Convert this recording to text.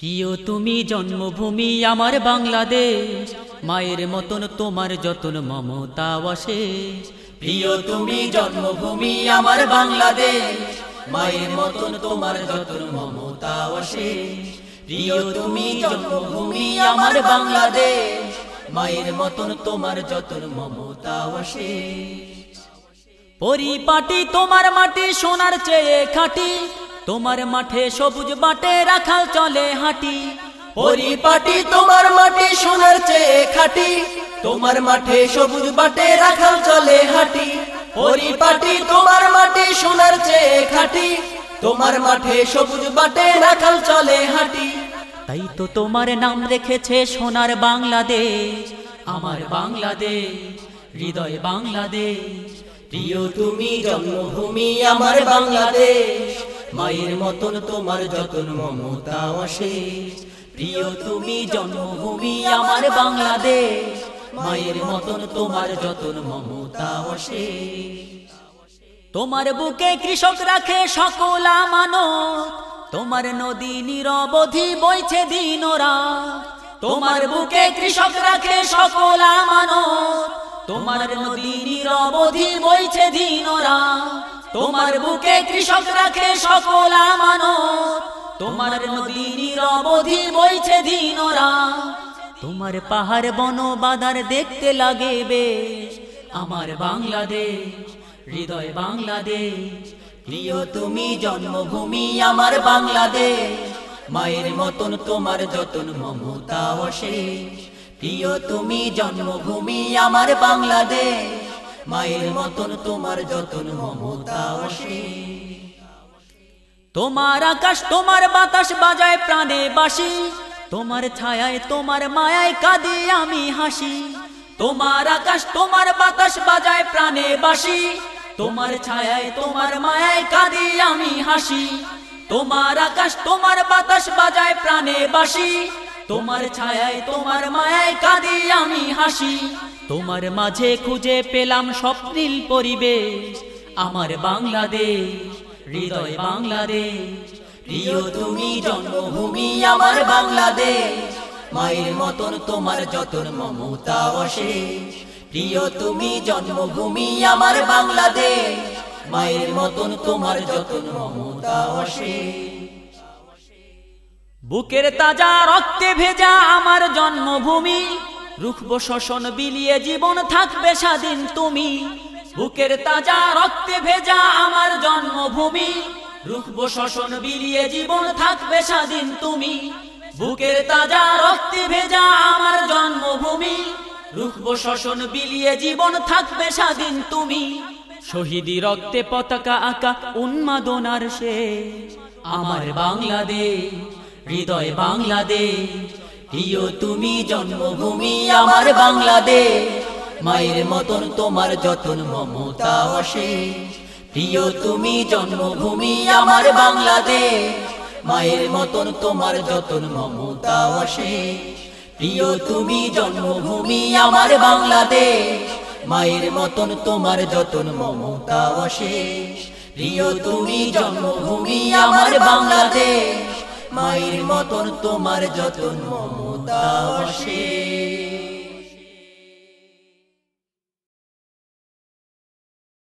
প্রিয়, তুমি জন্মভূমি আমার বাংলাদেশ। মায়ের মতন তোমার যতন মমতা অশেষ। প্রিয়, তুমি জন্মভূমি আমার বাংলাদেশ। মায়ের মতন তোমার যতন মমতা অশেষ। প্রিয়, তুমি জন্মভূমি আমার বাংলাদেশ। মায়ের মতন তোমার যতন মমতা অশেষ। পরিপাটি তোমার মাটি, সোনার চেয়ে খাটি। তোমার মাঠে সবুজ বাটে রাখাল চলে হাঁটি। পরিপাটি তোমার মাটি সোনার চেয়ে খাটি। তোমার মাঠে সবুজ বাটে রাখাল চলে হাঁটি। পরিপাটি তোমার মাটি সোনার চেয়ে খাটি। তোমার মাঠে সবুজ বাটে রাখাল চলে হাঁটি। তাই তো তোমার নাম রেখেছে সোনার বাংলাদেশ। আমার বাংলাদেশ হৃদয় বাংলাদেশ। প্রিয় তুমি জন্মভূমি আমার বাংলাদেশ। মায়ের মতন তোমার যতন মমতা অশেষ। প্রিয়, তুমি জন্মভূমি আমার বাংলাদেশ। মায়ের মতন তোমার যতন মমতা অশেষ। তোমার বুকে কৃষক রাখে সকল আমানত। তোমার নদী নিরবধি বইছে দিন রাত। তোমার বুকে কৃষক রাখে সকল আমানত। তোমার নদী নিরবধি বইছে দিন রাত। তোমার বুকে কৃষক রাখে সকল তোমার নদী বইছে দিন তোমার পাহাড় বন বাদার দেখতে লাগে বেশ। আমার বাংলাদেশ, হৃদয় বাংলাদেশ। প্রিয়, তুমি জন্মভূমি আমার বাংলাদেশ। মায়ের মতন তোমার যতন মমতা অশেষ প্রিয়, তুমি জন্মভূমি আমার বাংলাদেশ। মায়ের মতন তোমার যতন মমতা তোমার আকাশ, তোমার বাতাস বাজায় প্রাণে বাসি। তোমার ছায়ায়, তোমার মায়ায় কাঁদে আমি হাসি। তোমার আকাশ, তোমার বাতাস বাজায় প্রাণে বাসি। তোমার ছায়ায়, তোমার মায়ায় কাঁদে আমি হাসি। তোমার আকাশ, তোমার বাতাস বাজায় প্রাণে বাসি। তোমার ছায়ায়, তোমার মায়ায় কাঁদে আমি হাসি। তোমার মাঝে খুঁজে পেলাম স্বপ্নিল পরিবেশ। আমার বাংলাদেশ, হৃদয় বাংলাদেশ। প্রিয়, তুমি জন্মভূমি আমার বাংলাদেশ। মায়ের মতন তোমার যতন মমতা অশেষ। প্রিয়, তুমি জন্মভূমি আমার বাংলাদেশ। মায়ের মতন তোমার যতন মমতা অশেষ। বুকের তাজা রক্তে ভেজা আমার জন্মভূমি। রুখব শোষণ, বিলিয়ে জীবন থাকবে স্বাধীন তুমি। বুকের তাজা রক্তে ভেজা আমার জন্মভূমি। রুখব শোষণ, বিলিয়ে জীবন থাকবে স্বাধীন তুমি। বুকের তাজা রক্তে ভেজা আমার জন্মভূমি। রুখব শোষণ, বিলিয়ে জীবন থাকবে স্বাধীন তুমি। শহীদি রক্তে পতাকা আঁকা উন্মাদনার শেষ। আমার বাংলাদেশ, হৃদয় বাংলাদেশ। প্রিয়, তুমি জন্মভূমি আমার বাংলাদেশ। মায়ের মতন তোমার যতন মমতা অশেষ প্রিয়, তুমি জন্মভূমি আমার বাংলাদেশ। মায়ের মতন তোমার যতন মমতা অশেষ প্রিয়, তুমি জন্মভূমি আমার বাংলাদেশ। মায়ের মতন তোমার যতন মমতা অশেষ প্রিয়, তুমি জন্মভূমি আমার বাংলাদেশ। মায়ের মতন তোমার যতন মমতা সে